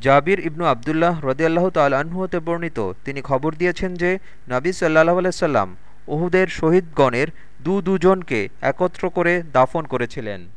জাবির ইবনু আবদুল্লাহ রদিয়াল্লাহ তাল আনহুতে বর্ণিত, তিনি খবর দিয়েছেন যে, নাবি সাল্লাহ আলাইসাল্লাম উহুদের শহীদগণের দু দুজনকে একত্র করে দাফন করেছিলেন।